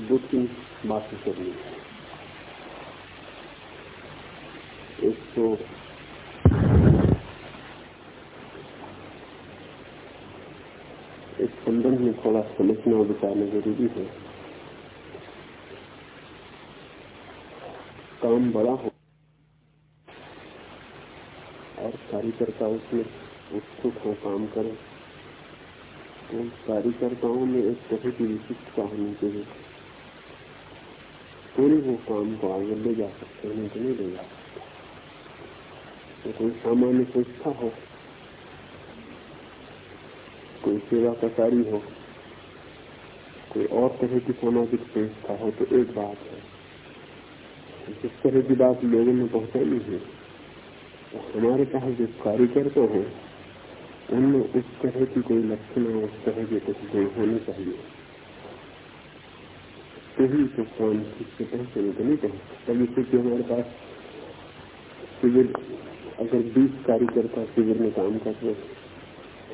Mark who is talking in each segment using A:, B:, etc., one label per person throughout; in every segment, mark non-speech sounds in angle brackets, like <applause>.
A: दो तीन बातें करनी है एक तो इस संबंध में थोड़ा समझना और विचारना ज़रूरी है। काम बड़ा हो और कार्यकर्ता उसमें उत्सुक हो काम करें। तो कार्यकर्ताओं में एक तरह की विशिष्टता होनी चाहिए। पूरी वो काम को आगे ले जा सकते हैं तो नहीं ले जा सकते। तो कोई सामान्य संस्था हो, कोई सेवा का कार्य हो, कोई और तरह की सामाजिक संस्था हो तो एक बात है, जिस तरह की बात लोगों में पहुंचानी है तो हमारे पास जो कार्यकर्ता है, उनमें उस तरह की कोई लक्षण उस तरह के कुछ गुण होने चाहिए। तभी तो काम से पहुँचे तो नहीं पहुँचे तभी क्योंकि हमारे पास शिविर अगर बीस कार्यकर्ता शिविर में काम कर रहे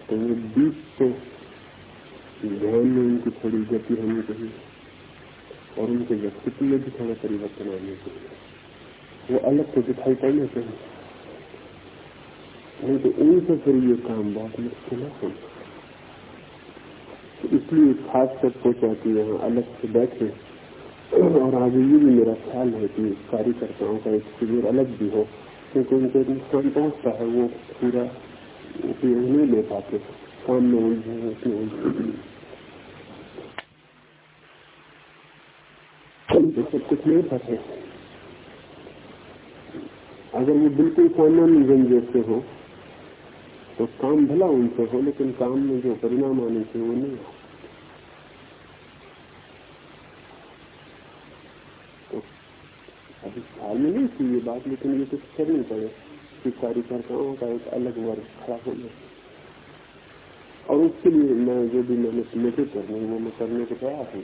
A: तो वो बीस तो ध्यान में उनकी थोड़ी गति होनी चाहिए, और उनके व्यक्तित्व में भी थोड़ा परिवर्तन आने चाहिए वो अलग तो दिखाई पड़ना चाहिए नहीं तो उनसे फिर ये काम बहुत मुश्किल है तो इसलिए खास कर सोचा कि यहाँ अलग से बैठे और आगे ये भी मेरा ख्याल है कि कार्यकर्ताओं का एक शिविर अलग भी हो, क्योंकि उनको नुकसान पहुँचता है वो पूरा उपयोग नहीं ले पाते। काम में उलझे उसमें उलझे सब कुछ नहीं फंसे अगर वो बिल्कुल सामान्य जन जैसे हो तो काम भला उनसे हो, लेकिन काम में जो परिणाम आने चाहिए वो नहीं तो अभी ख्याल में नहीं थी ये बात, लेकिन ये कुछ करनी पड़े। कि कार्यकर्ताओं का एक अलग वर्ग खड़ा होना और उसके लिए मैं जो भी मैंने सुनिश्चित करनी वो मैं करने को तैयार हूँ।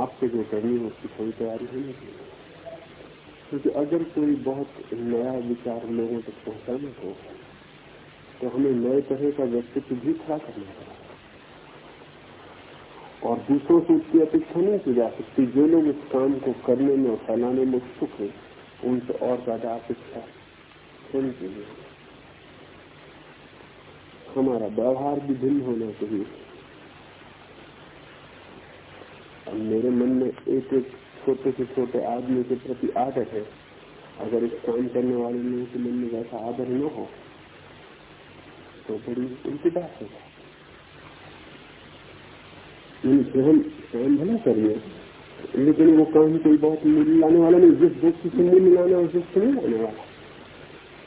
A: आपसे जो करनी है उसकी थोड़ी तैयारी होनी चाहिए। क्योंकि अगर कोई बहुत नया विचार लोगों तक पहुंचाना हो तो हमें नए तरह का व्यक्तित्व भी खड़ा करना पड़ा और दूसरों से उसकी अपेक्षा नहीं की जा सकती। जो लोग इस काम को करने में और फैलाने में उत्सुक है उनसे और ज़्यादा अपेक्षा होनी चाहिए हमारा व्यवहार भी भिन्न होना चाहिए। और मेरे मन में एक एक छोटे से छोटे आदमी के प्रति आदर है। अगर इस काम करने वाले लोगों के मन में वैसा आदर न हो तो बड़ी उनकी बात होगा स्वयं स्वयं भला करिए। लेकिन वो काम कोई बहुत मूल्य लाने वाला नहीं, जिस व्यक्ति से मूल्य लाना उस व्यक्ति नहीं लाने वाला।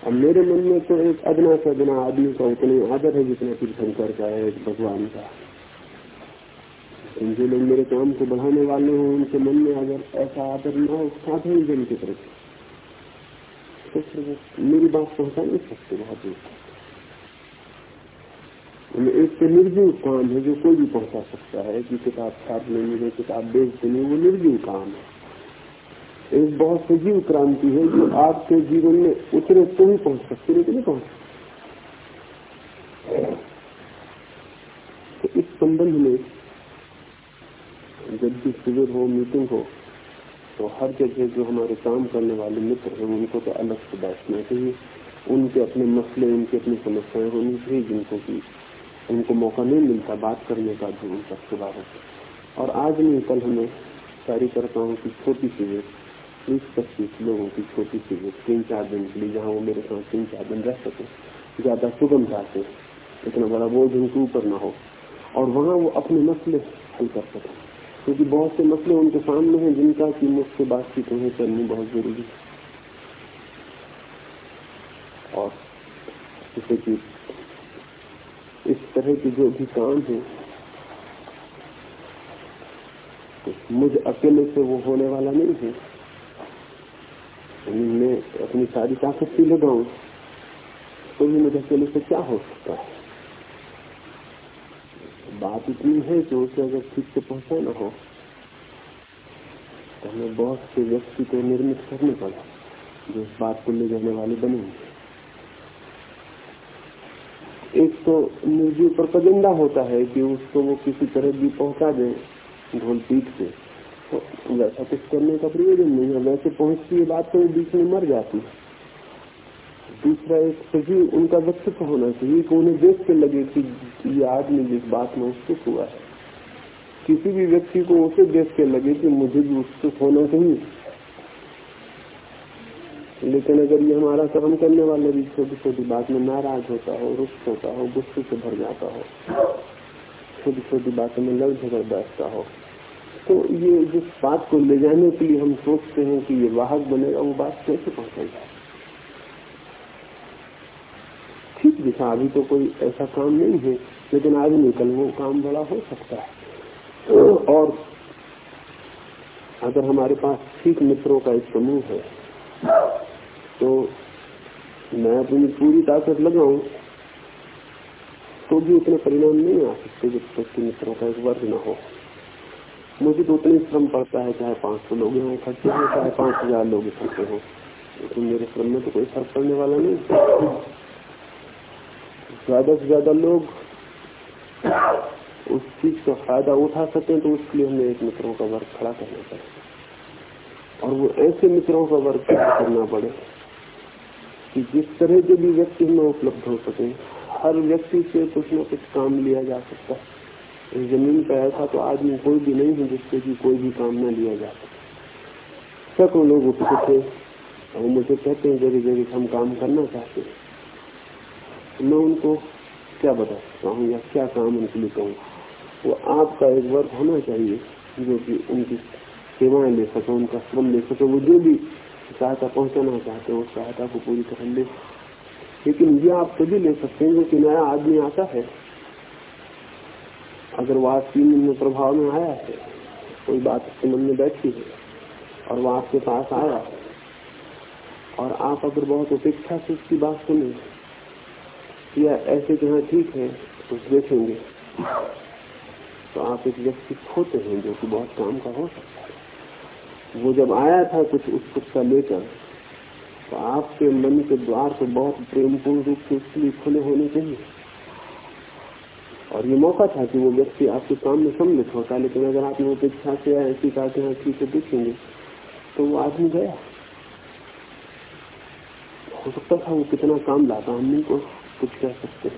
A: अब मेरे मन में तो एक अदना से अदना आदमी का उतनी आदर है जितना तीर्थंकर का है भगवान का। जो लोग मेरे काम को बढ़ाने वाले हो, उनके मन में अगर ऐसा आदर न हो साधारण जन की तरफ़ तो मेरी बात पहुँचा नहीं सकते बहुत दूर तो निर्जीव काम है जो कोई भी पहुँचा सकता है कि किताब छाप लेनी है किताब बेच देनी वो निर्जीव काम है एक बहुत सजीव क्रांति है जो आपके जीवन में उतरे तो ही पहुँच सकते लेकिन नहीं पहुँच तो इस संबंध में जब भी शिविर हो मीटिंग हो तो हर जगह जो हमारे काम करने वाले मित्र हैं उनको तो अलग से बैठना चाहिए उनके अपने मसले उनकी अपनी समस्याएँ होनी चाहिए जिनको की उनको मौका नहीं मिलता बात करने का भी उन सबके बारे में और आज नहीं, कल हमें कार्यकर्ताओं की छोटी सी वेट बीस पच्चीस लोगों की छोटी सी वेट तीन चार दिन के लिए जहाँ वो मेरे साथ तीन चार दिन रह सके, ज़्यादा सुगमता से इतना बड़ा बोझ उनके ऊपर ना हो, और वहाँ वो अपने मसले हल कर सके। क्योंकि बहुत से मसले उनके सामने हैं जिनका की मुझसे बातचीत उन्हें करनी बहुत ज़रूरी है। और जैसे कि इस तरह के जो भी काम है तो मुझ अकेले से वो होने वाला नहीं है। मैं अपनी सारी ताकत भी लगाऊ तो भी मुझे अकेले से क्या हो सकता है? बात इतनी है कि उसे अगर ठीक से पहुंचाना हो तो हमें बहुत से व्यक्ति को निर्मित करने पड़ा जो इस बात को ले जाने वाले बनेंगे। एक तो निर्जीव पर कजिंदा होता है कि उसको वो किसी तरह भी पहुँचा दे ढोल पीट से। तो वैसा कुछ करने का प्रयोजन नहीं है। वैसे पहुँचती है बात तो बीच में मर जाती है। दूसरा एक सही उनका व्यक्तित्व होना चाहिए कि उन्हें देख के लगे कि ये आदमी जिस बात में उत्सुक हुआ है। किसी भी व्यक्ति को उसे देख के लगे कि मुझे भी उत्सुक होना चाहिए। लेकिन अगर ये हमारा कर्म करने वाले भी छोटी छोटी बात में नाराज़ होता हो, रुष्ट होता हो, गुस्से से भर जाता हो, छोटी छोटी बातों में लड़ झगड़ बैठता हो तो ये जिस बात को ले जाने के लिए हम सोचते हैं कि ये वाहक बनेगा, वो बात कैसे पहुंचेगा? ठीक दिशा अभी तो कोई ऐसा काम नहीं है, लेकिन आज निकल वो काम बड़ा हो सकता है। और अगर हमारे पास ठीक मित्रों का एक समूह है तो मैं अपनी पूरी ताकत लगाऊ तो भी उतने परिणाम नहीं आ सकते जब तक कि मित्रों का एक वर्ग न हो। मुझे तो उतनी श्रम पड़ता है, चाहे पाँच सौ लोग यहाँ इकट्ठे हो, चाहे पाँच हज़ार लोग इकट्ठे हो। तो मेरे श्रम में तो कोई फ़र्क पड़ने वाला नहीं। ज़्यादा से ज़्यादा लोग उस चीज़ का फ़ायदा उठा सके तो उसके लिए हमें एक मित्रों का वर्ग खड़ा करना पड़े और वो ऐसे मित्रों का वर्ग करना पड़े कि जिस तरह के भी व्यक्ति में उपलब्ध हो सके, हर व्यक्ति से कुछ न कुछ काम लिया जा सकता है। ज़मीन पर ऐसा तो आदमी कोई भी नहीं है जिससे कि कोई भी काम न लिया जा सके। सैकड़ों लोग उत्सुक थे और मुझे कहते हैं, जगह जगह हम काम करना चाहते हैं। तो मैं उनको क्या बता सकता हूँ या क्या काम उनके लिए कहूँ? वो आपका एक वर्ग होना चाहिए जो कि उनकी सेवाएँ ले सके, उनका श्रम ले सके, वो जो भी सहायता पहुंचाना चाहते हो, सहायता को पूरी तरह ले। लेकिन ये आप तभी ले सकते हैं कि नया आदमी आता है। अगर वो आज तीन दिन में प्रभाव में आया है, कोई बात उसके मन में बैठी है और वो आपके पास आया है, और आप अगर बहुत उपेक्षा से उसकी बात सुने या ऐसे कि हाँ ठीक है कुछ देखेंगे। तो आप एक व्यक्ति खोते हैं जो कि बहुत काम का हो सकता है। वो जब आया था कुछ उत्सुकता लेकर तो आपके मन के द्वार को बहुत प्रेमपूर्ण रूप से उसके लिए खुले होने चाहिए। और ये मौका था कि वो व्यक्ति आपके सामने सम्मिलित होता लेकिन अगर आपने उपेक्षा से ऐसी कहा हाँ ठीक है, देखेंगे। तो वो आदमी गया। हो सकता था वो कितना काम लाता, हम नहीं को कुछ कह सकते।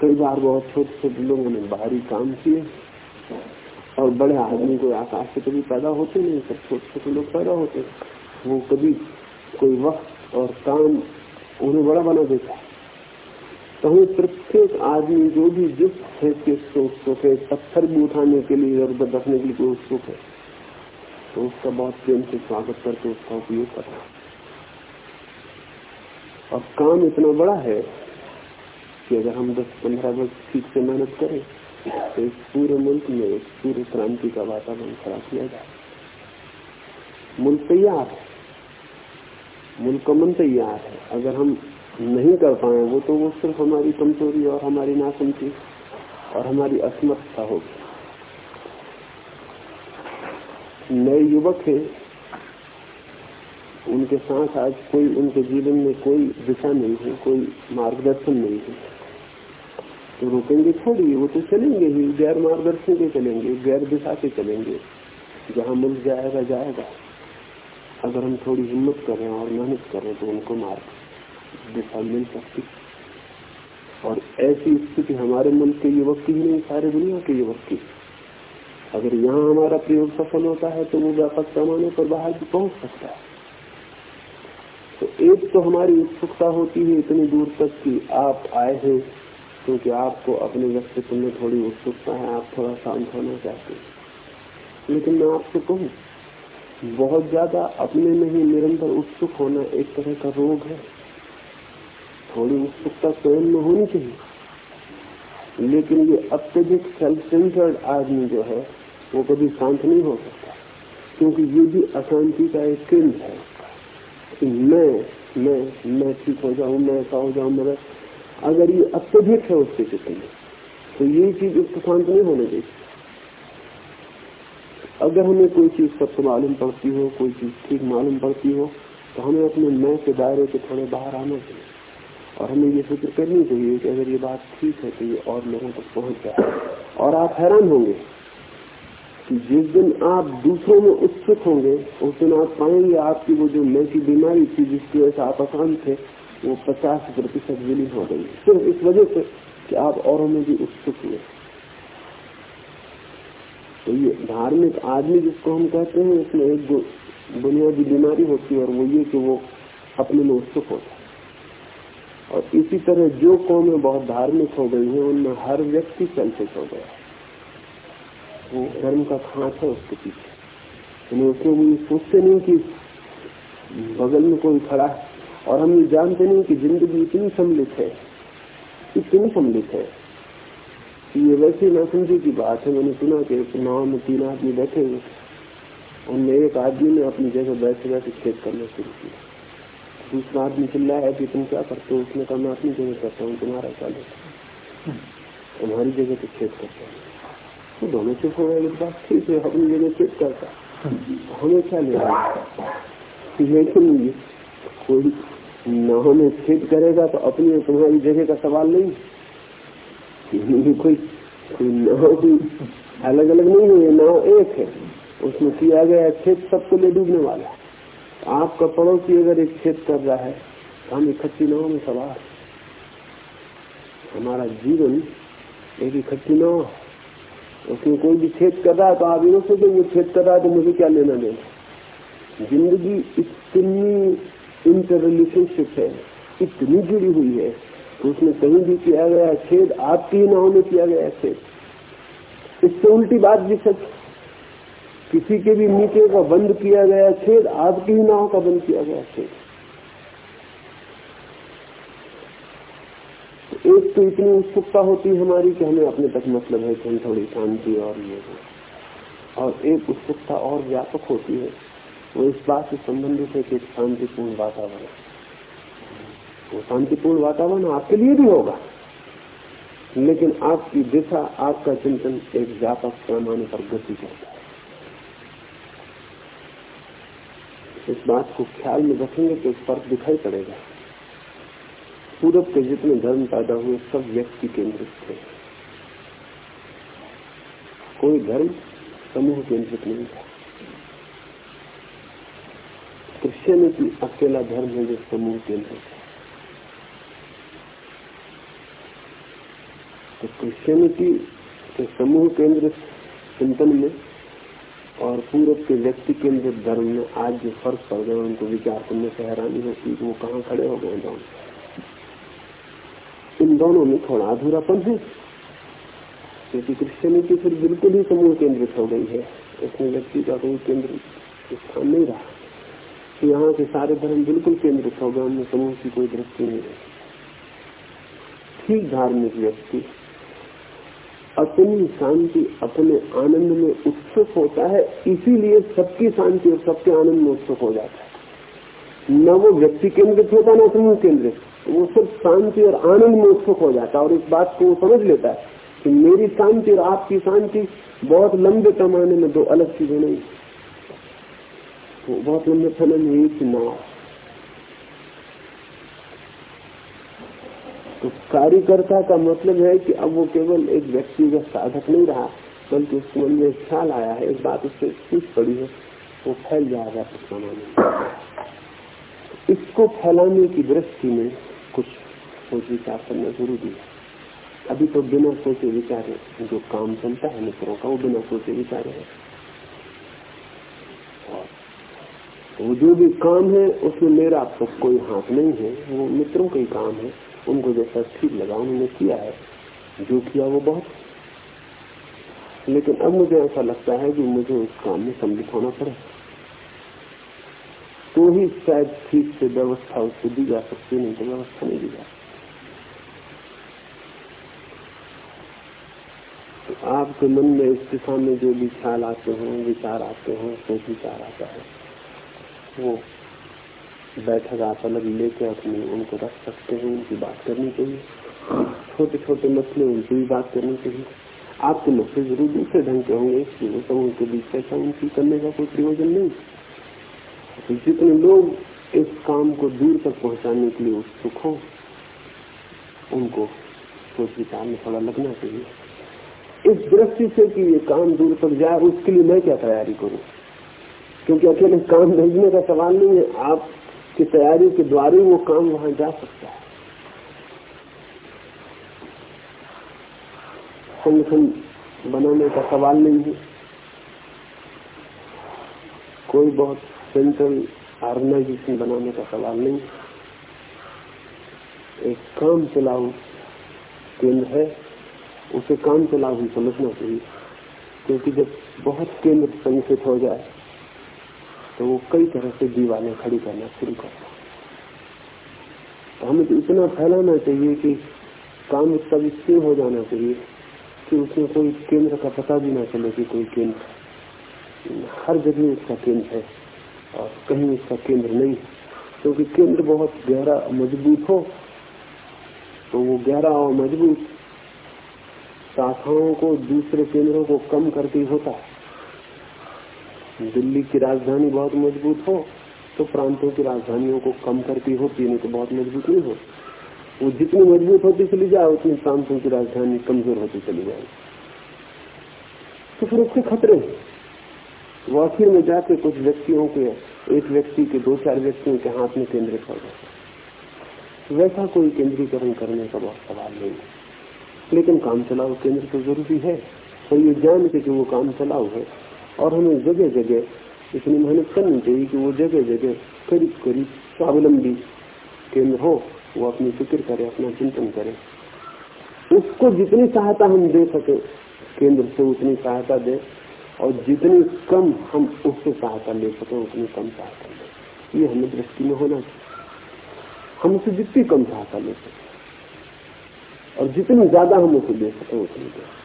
A: कई बार बहुत छोटे छोटे लोगों ने बाहरी काम किए। और बड़े आदमी को आकाश से कभी पैदा होते नहीं, सब छोटे छोटे लोग पैदा होते वो कभी कोई वक्त और काम उन्हें बड़ा बना देता तो हमें प्रत्येक आदमी जो भी जिस हैसियत से है, पत्थर भी उठाने के लिए उधर रखने के लिए कोई उत्सुक है। तो उसका बहुत प्रेम से स्वागत करके उसका उपयोग करना और काम इतना बड़ा है कि अगर हम 10-15 वर्ष ठीक से मेहनत करें तो इस पूरे मुल्क में एक पूरे क्रांति का वातावरण खड़ा किया जाए। मुल्क तैयार है। मुल्क मन तैयार है। अगर हम नहीं कर पाए वो तो वो सिर्फ़ हमारी कमज़ोरी और हमारी नासमझी और हमारी असमर्थता होगी। नए युवक है। उनके साथ आज कोई, उनके जीवन में कोई दिशा नहीं है, कोई मार्गदर्शन नहीं है। तो रुकेंगे थोड़ी, वो तो चलेंगे ही, गैर मार्गदर्शन के चलेंगे, गैर दिशा के चलेंगे। जहाँ मुल्क जाएगा जाएगा। अगर हम थोड़ी हिम्मत करें और मेहनत करें तो उनको मार्ग, दिशा मिल सकती। और ऐसी स्थिति हमारे मुल्क के युवक की ही नहीं, सारे दुनिया के युवक की। अगर यहाँ हमारा प्रयोग सफल होता है तो वो व्यापक पैमाने पर बाहर भी पहुँच सकता है। तो एक तो हमारी उत्सुकता होती है इतनी दूर तक कि आप आए हैं क्योंकि आपको अपने व्यक्तित्व में थोड़ी उत्सुकता है, आप थोड़ा शांत होना चाहते हैं। लेकिन मैं आपसे कहूँ, बहुत ज़्यादा अपने में ही निरंतर उत्सुक होना एक तरह का रोग है। थोड़ी उत्सुकता स्वयं में होनी चाहिए। लेकिन ये अत्यधिक सेल्फ सेंटर्ड आदमी जो है, वो कभी शांत नहीं हो सकता, क्योंकि ये भी अशांति का एक केंद्र है। मैं मैं मैं ठीक हो जाऊँ, मैं ऐसा हो जाऊँ मैं अगर ये अत्यधिक है उसके चित्र में तो ये चीज़ उसको शांत नहीं होने देती। अगर हमें कोई चीज़ सत्य मालूम पड़ती हो, कोई चीज़ ठीक मालूम पड़ती हो तो हमें अपने मैं के दायरे के थोड़े बाहर आना चाहिए। और हमें ये फ़िक्र करनी चाहिए कि अगर ये बात ठीक है तो ये और लोगों तक पहुँच जाए। और आप हैरान होंगे कि जिस दिन आप दूसरों में उत्सुक होंगे, उस दिन आप पाएँगे आपकी वो जो मैं की बीमारी थी, जिसकी वजह से आप अशांत थे वो पचास प्रतिशत विलीन हो गई। सिर्फ़ इस वजह से कि आप औरों में भी उत्सुक हुए। तो ये धार्मिक आदमी जिसको हम कहते हैं, उसमें एक बुनियादी बीमारी होती है और वो ये कि वो अपने में उत्सुक होता है। और इसी तरह जो कौमें बहुत धार्मिक हो गई है, उनमें हर व्यक्ति सेल्फिश हो गया वो धर्म का खांच है उसके पीछे। उसमें वो सोचते नहीं कि बगल में कोई खड़ा है। और हम जानते नहीं कि ज़िंदगी इतनी सम्मिलित है, इतनी सम्मिलित है ये वैसी नासमझी की बात है। मैंने सुना कि एक नाव में तीन आदमी बैठे हुए उनमें एक आदमी ने अपनी जगह बैठे बैठे खेत करना शुरू किया। दूसरा आदमी चिल्ला है कि तुम क्या करते हो? उसने कहा, मैं अपनी जगह करता हूँ, तुम्हारा क्या लेता तुम्हारी जगह तो खेत करता हूँ। तो दोनों चुप हो गए। बात ठीक है अपनी जगह खेत करता हमें क्या लेकिन कोई नाव में खेत करेगा तो अपनी तुम्हारी जगह का सवाल नहीं। <laughs> कोई कोई अलग अलग नहीं है नाव एक है। उसमें किया गया खेत सबको ले डूबने वाला है। आपका पड़ोसी अगर एक खेत कर रहा है तो हम इकट्ठी नाव में सवार हमारा जीवन एक इकट्ठी नाव उसमें कोई भी खेत कर रहा है तो आप ये सोचो वो खेत कर रहा है तो मुझे क्या लेना देना ज़िंदगी इतनी इंटर रिलेशनशिप है। इतनी जुड़ी हुई है तो उसमें कहीं भी किया गया छेद आपकी नाव में किया गया छेद। इससे उल्टी बात भी सच किसी के भी नीचे का बंद किया गया छेद आपकी ही नाव का बंद किया गया छेद। एक तो इतनी उत्सुकता होती है हमारी कि हमें अपने तक मतलब है कि हम थोड़ी शांति और ये और एक उत्सुकता और व्यापक होती है। वो इस बात से संबंधित है कि शांतिपूर्ण वातावरण। वो शांतिपूर्ण वातावरण आपके लिए भी होगा, लेकिन आपकी दिशा, आपका चिंतन एक व्यापक पैमाने पर गति करता है। इस बात को ख्याल में रखेंगे तो फ़र्क दिखाई पड़ेगा। पूरब के जितने धर्म पैदा हुए, सब व्यक्ति केंद्रित थे। कोई धर्म समूह केंद्रित नहीं था। क्रिश्चियनिटी अकेला धर्म है जो समूह केंद्रित है। तो क्रिश्चियनिटी के समूह केंद्रित चिंतन में और पूरब के व्यक्ति केंद्रित धर्म में आज जो फ़र्क पड़ गया, उनको विचार करने से हैरानी होती वो कहाँ खड़े हो गए दोनों। इन दोनों में थोड़ा अधूरापन है। क्योंकि क्रिश्चियनिटी फिर बिल्कुल ही समूह केंद्रित हो गई है। उसमें व्यक्ति का कोई केंद्र स्थान नहीं रहा। तो यहाँ के सारे धर्म बिल्कुल केंद्रित हो गए उनमें समूह की कोई दृष्टि नहीं रही। ठीक धार्मिक व्यक्ति अपनी शांति, अपने आनंद में उत्सुक होता है, इसीलिए सबकी शांति और सबके आनंद में उत्सुक हो जाता है। न वो व्यक्ति केंद्रित होता, न समूह केंद्रित। वो सिर्फ़ शांति और आनंद में उत्सुक हो जाता है और इस बात को वो समझ लेता है कि मेरी शांति और आपकी शांति बहुत लंबे पैमाने में दो अलग चीज़ें नहीं वो बहुत लंबे समय में एक नाव तो कार्यकर्ता का मतलब है कि अब वो केवल एक व्यक्तिगत साधक नहीं रहा, बल्कि उसके मन में ख्याल आया है इस बात उससे सीख पड़ी है, वो फैल जाएगा कुछ में। इसको फैलाने की दृष्टि में कुछ सोच विचार करना ज़रूरी है। अभी तो बिना सोचे विचारे जो काम चलता है मित्रों का, वो बिना सोचे विचारे है। वो जो भी काम है, उसमें मेरा तो कोई हाथ नहीं है। वो मित्रों का ही काम है। उनको जैसा ठीक लगा, उन्होंने किया है। जो किया वो बहुत लेकिन अब मुझे ऐसा लगता है कि मुझे उस काम में सम्मिलित होना पड़े। तो ही शायद ठीक से व्यवस्था उसको दी जा सकती नहीं तो व्यवस्था नहीं दी जा सकती। तो आपके मन में इस दिशा में जो भी ख्याल आते हों, विचार आते हों सोच विचार आता है। वो बैठक आप अलग लेके अपने उनको रख सकते हैं, उनकी बात करनी चाहिए। छोटे छोटे मसले उनकी भी बात करनी चाहिए। आपके मसले ज़रूर दूसरे ढंग के होंगे, इसलिए बीच चर्चा उनकी करने का कोई प्रयोजन नहीं। तो जितने लोग इस काम को दूर तक पहुँचाने के लिए उत्सुक हो, उनको सोच विचार में थोड़ा लगना चाहिए। इस दृष्टि से कि ये काम दूर तक जाए, उसके लिए मैं क्या तैयारी करूँ? क्योंकि अकेले काम भेजने का सवाल नहीं है। आपकी तैयारी के द्वारा वो काम वहाँ जा सकता है। संगठन बनाने का सवाल नहीं है। कोई बहुत सेंट्रल ऑर्गेनाइजेशन बनाने का सवाल नहीं एक काम चलाऊ केंद्र है, उसे काम चलाऊ ही समझना चाहिए। क्योंकि जब बहुत केंद्र संगठित हो जाए तो वो कई तरह से दीवारें खड़ी करना शुरू करता तो हमें तो इतना फैलाना चाहिए कि काम इतना विस्तीर्ण हो जाना चाहिए कि उसमें कोई केंद्र का पता भी ना चले कि कोई केंद्र। हर जगह उसका केंद्र है और कहीं उसका केंद्र नहीं क्योंकि तो केंद्र बहुत गहरा मज़बूत हो तो वो गहरा और मज़बूत शाखाओं को, दूसरे केंद्रों को कम करके होता है। दिल्ली की राजधानी बहुत मज़बूत हो तो प्रांतों की राजधानियों को कम करती होती नहीं तो बहुत मज़बूत नहीं होती वो जितनी मज़बूत होती चली जाए, उतनी प्रांतों की राजधानी कमज़ोर होती चली जाए। तो फिर उसके खतरे वो आखिर में जाके कुछ व्यक्तियों के, एक व्यक्ति के, दो चार व्यक्तियों के हाथ में केंद्रित हो जाता वैसा कोई केंद्रीकरण करने का बहुत सवाल नहीं है। लेकिन काम चलाओ केंद्र तो ज़रूरी है। तो ये जान के कि वो काम चलाओ है। और हमें जगह जगह इतनी मेहनत करनी चाहिए कि वो जगह जगह करीब करीब स्वावलंबी केंद्र हो, वो अपनी फ़िक्र करे, अपना चिंतन करे। उसको जितनी सहायता हम दे सके, केंद्र से उतनी सहायता दे, और जितनी कम हम उससे सहायता ले सके, उतनी कम सहायता ले ये हमें दृष्टि में होना चाहिए। हम उसे जितनी कम सहायता ले सके, और जितनी ज़्यादा हम उसे दे सके, उतनी दे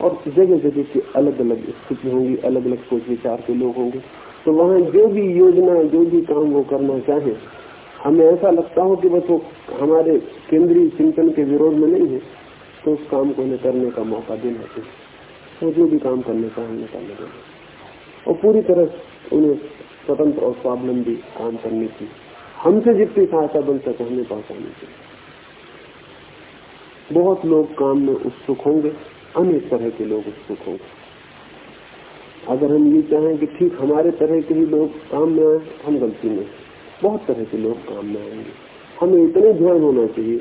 A: और जगह जगह की अलग अलग स्थिति होंगी, अलग अलग सोच विचार के लोग होंगे। तो वहाँ जो भी योजना, जो भी काम वो करना चाहे, हमें ऐसा लगता हो कि बस वो हमारे केंद्रीय चिंतन के विरोध में नहीं है तो उस काम को उन्हें करने का मौका देना चाहिए। वो जो भी काम करने का हमने करने देना और पूरी तरह उन्हें स्वतंत्र और स्वावलंबी काम करने की, हमसे जितनी सहायता बन सके, हमें पहुंचानी चाहिए बहुत लोग काम में उत्सुक होंगे। अनेक तरह के लोग उत्सुक होंगे अगर हम ये चाहें कि ठीक हमारे तरह के ही लोग काम में आए, हम गलती में। बहुत तरह के लोग काम में आएँगे। हमें इतने ध्यान होना चाहिए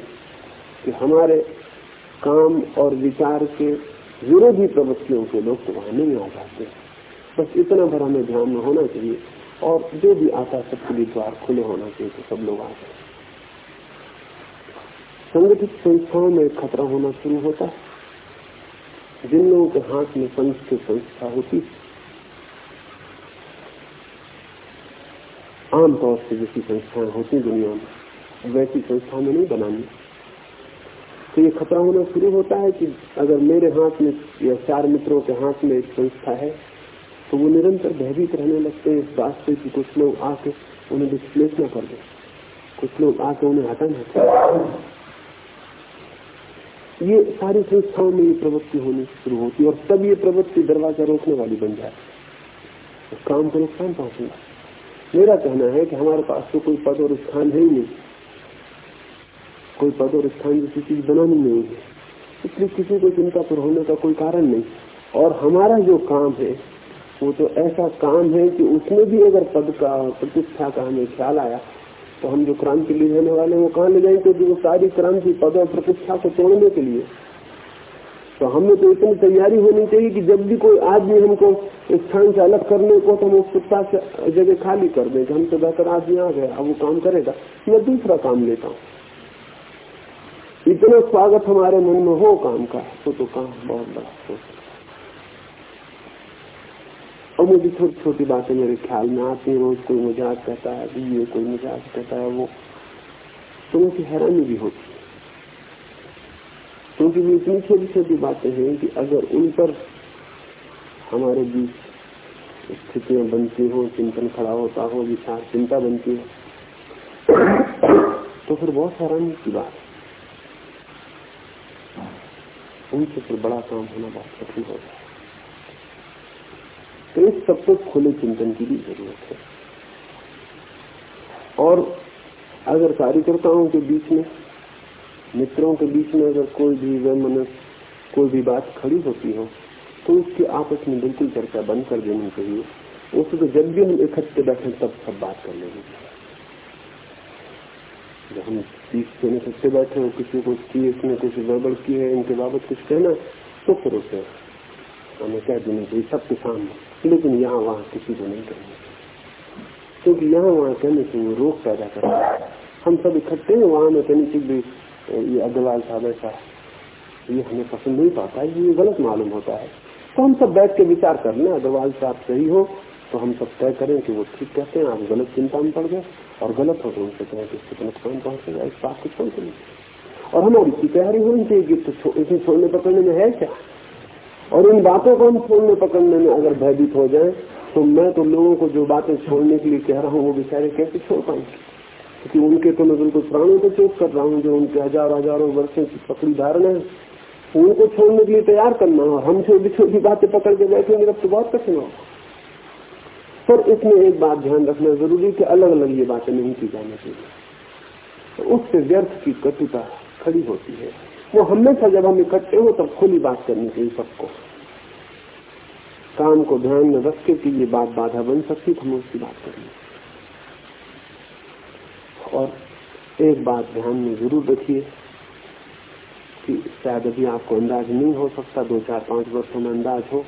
A: कि हमारे काम और विचार के विरोधी प्रवृत्तियों के लोग तो वहाँ नहीं आ जाते। बस इतना भर हमें ध्यान में होना चाहिए और जो भी आता सबके लिए द्वार खुले होना चाहिए तो सब लोग आ जाए। संगठित संस्थाओं में खतरा होना शुरू होता है। जिन लोगों के हाथ में संघ की संस्था होती आमतौर से जैसी संस्थाएँ होती दुनिया में वैसी संस्था में नहीं बनानी। तो ये खतरा होना शुरू होता है कि अगर मेरे हाथ में या चार मित्रों के हाथ में एक संस्था है तो वो निरंतर भयभीत रहने लगते हैं। इस बात से कि कुछ लोग आके उन्हें डिस्प्लेस न कर दे। कुछ लोग आके उन्हें हटा न कर। ये सारी संस्थाओं में ये प्रवृत्ति होनी शुरू होती है और तब ये प्रवृत्ति दरवाज़ा रोकने वाली बन जाए काम को नुकसान पहुंचेगा मेरा कहना है कि हमारे पास तो कोई पद और स्थान है ही नहीं। कोई पद और स्थान जैसी चीज़ बनानी नहीं है। इसलिए किसी को चिंता पर होने का कोई कारण नहीं। और हमारा जो काम है, वो तो ऐसा काम है कि उसमें भी अगर पद का प्रतिष्ठा का हमें ख्याल आया तो हम जो क्रांति ले जाने वाले हैं, वो कहाँ ले जाएँगे? क्योंकि वो सारी क्रांति, पद और प्रतिष्ठा को तोड़ने के लिए। तो हमें तो इतनी तैयारी होनी चाहिए कि जब भी कोई आदमी हमको स्थान से अलग करने को तो हम उत्सुकता से जगह खाली कर दें हमसे बेहतर आदमी आ गया अब वो काम करेगा। मैं दूसरा काम लेता हूँ। इतना स्वागत हमारे मन में हो काम का तो तो काम बहुत बड़ा हो। और मुझे छोटी छोटी बातें मेरे ख्याल में आती हैं रोज कोई मज़ाक कहता है अभी ये कोई मज़ाक कहता है, वो तो मुझे हैरानी भी होती है। क्योंकि वो इतनी छोटी छोटी बातें हैं कि अगर उन पर हमारे बीच स्थितियाँ बनती हो, चिंतन खड़ा होता हो, विचार, चिंता बनती हो तो फिर बहुत हैरानी की बात है। उनसे फिर बड़ा काम होना बहुत कठिन होता है। तो इस सब कुछ खुले चिंतन की भी ज़रूरत है। और अगर कार्यकर्ताओं के बीच में, मित्रों के बीच में अगर कोई भी वह मनस कोई भी बात खड़ी होती हो तो उसकी आपस में बिल्कुल चर्चा बंद कर देनी चाहिए। उसको तो जब भी हम इकट्ठे बैठे, तब सब बात कर लेनी जब हम तीस जने इकट्ठे बैठे हो, किसी को की इसने कुछ गड़बड़ की है, इनके बाबत कुछ कहना तो फिर उसे हमें कह देना चाहिए, सबके सामने। लेकिन यहाँ वहाँ किसी को नहीं कहना क्योंकि तो यहाँ वहाँ कहने से वो रोग पैदा करता है। हम सब इकट्ठे हैं, वहाँ में कहनी चाहिए ये अग्रवाल साहब ऐसा ये हमें पसंद नहीं पाता ये गलत मालूम होता है। तो हम सब बैठ के विचार कर लें, अग्रवाल साहब सही हो तो हम सब तय करें कि वो ठीक कहते हैं, आप गलत चिंता में पड़ गए, और गलत हो तो उनसे कहें कि इससे नुकसान पहुंचेगा इस बात को छोड़ दें। और हमारी तैयारी होनी चाहिए तो इसे छोड़ने पकड़ने में है क्या? और इन बातों को हम छोड़ने पकड़ने में अगर भयभीत हो जाए तो मैं तो लोगों को जो बातें छोड़ने के लिए कह रहा हूँ, वो बेचारे कैसे छोड़ पाएँगे? क्योंकि उनके तो मैं बिल्कुल प्राणों को चोट कर रहा हूँ, जो उनके हज़ार हज़ारों वर्षों की पकड़ी धारणा है। उनको छोड़ने के लिए तैयार करना और हम छोटी छोटी बातें पकड़ के बैठेंगे, तब तो बहुत कठिन होगा। पर इसमें एक बात ध्यान रखना ज़रूरी कि अलग अलग ये बातें नहीं की जानी चाहिए। तो उससे व्यर्थ की कटुता खड़ी होती है। वो हमेशा जब हम इकट्ठे हो, तब खुली बात करनी चाहिए सबको। काम को ध्यान में रख के कि ये बात बाधा बन सकती तो हमें उसकी बात करनी और एक बात ध्यान में ज़रूर रखिए कि शायद अभी आपको अंदाज नहीं हो सकता, दो चार पाँच वर्षों में अंदाज हो।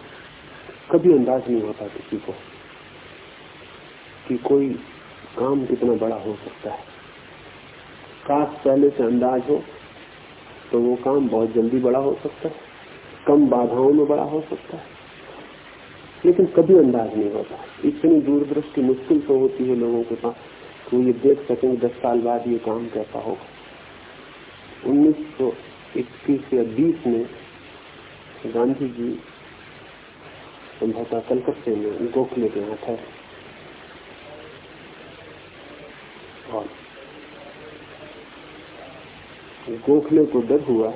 A: कभी अंदाज नहीं होता किसी को कि कोई काम कितना बड़ा हो सकता है। काश पहले से अंदाज हो तो वो काम बहुत जल्दी बड़ा हो सकता है। कम बाधाओं में बड़ा हो सकता है। लेकिन कभी अंदाज नहीं होता। इतनी दूरदृष्टि मुश्किल तो होती है लोगों के पास तो ये देख सकेंगे दस साल बाद ये काम कैसा होगा। उन्नीस सौ इक्कीस या बीस में गांधी जी संभवतः कलकत्ते में गोखले के यहाँ और गोखले को डर हुआ